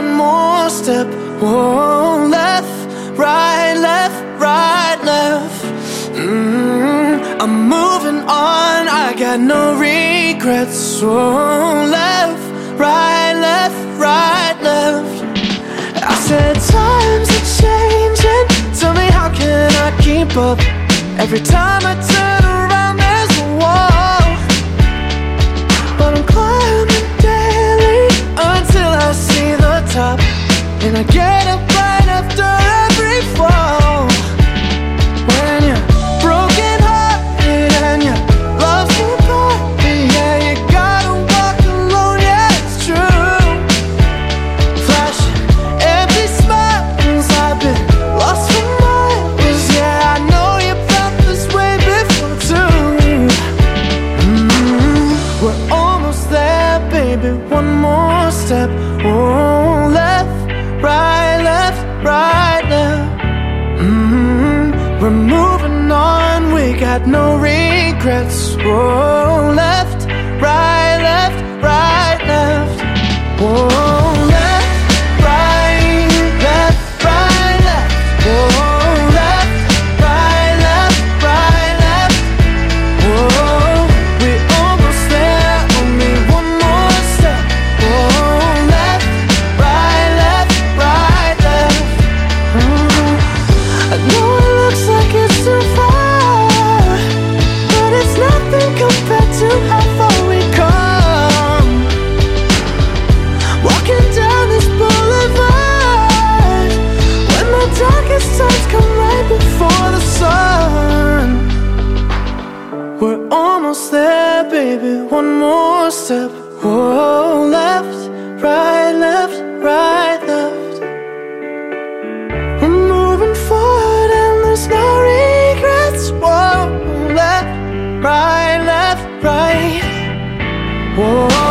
one more step. Whoa, left, right, left, right, left. Mm-hmm. I'm moving on, I got no regrets. Whoa, left, right, left, right, left. I said, times are changing. Tell me, how can I keep up? Every time I turn. had no regrets. Whoa, left, right. baby, one more step. Whoa, left, right, left, right, left. We're moving forward and there's no regrets. Whoa, left, right, left, right. Whoa.